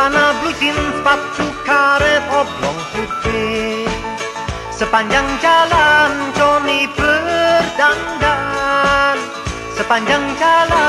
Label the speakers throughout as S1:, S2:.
S1: Stała na bluzin karet oblong putih. Sepanjang jalan Johnny berdandan. Sepanjang jalan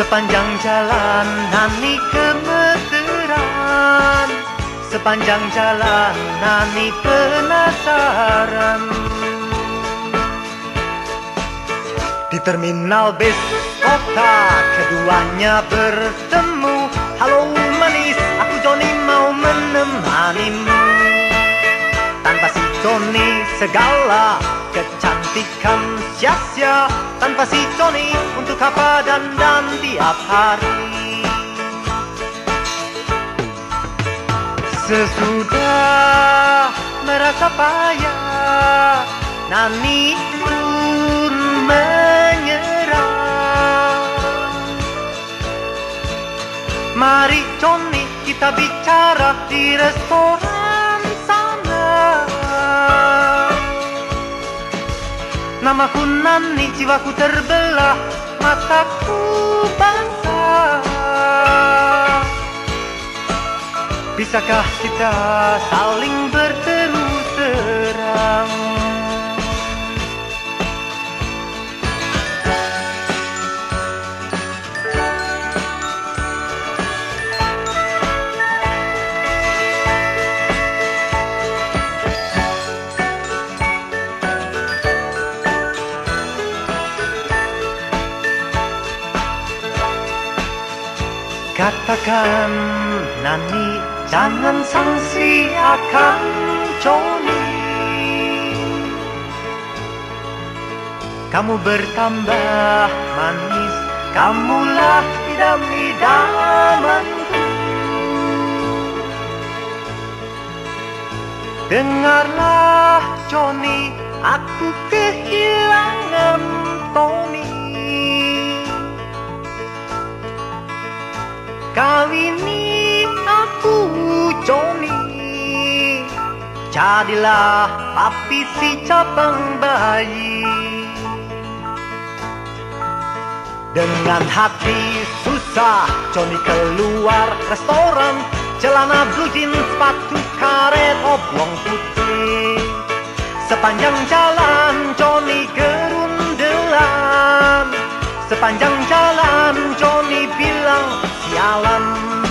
S1: Sepanjang jalan Nani gemeteran Sepanjang jalan Nani penasaran. Di terminal bis kota keduanya bertemu segala kecantikan sia-sia Tanpa si Johnny untuk apa dandan tiap hari. Sesudah merasa payah Nani pun menyerah. Mari Johnny kita bicara di restoran Namaku Nani, jiwaku terbelah, mataku basah Bisakah kita saling berterus Katakan Nani jangan sangsi akan Johnny Kamu bertambah manis Kamulah idam-idamanku Dengarlah Johnny Aku kehilangan Tony ini aku Johnny Jadilah papi si cabang bayi. Dengan hati susah Johnny keluar restoran. Celana blue jeans, sepatu karet, oblong putih. Sepanjang jalan Johnny gerundelan. Sepanjang jalan jalan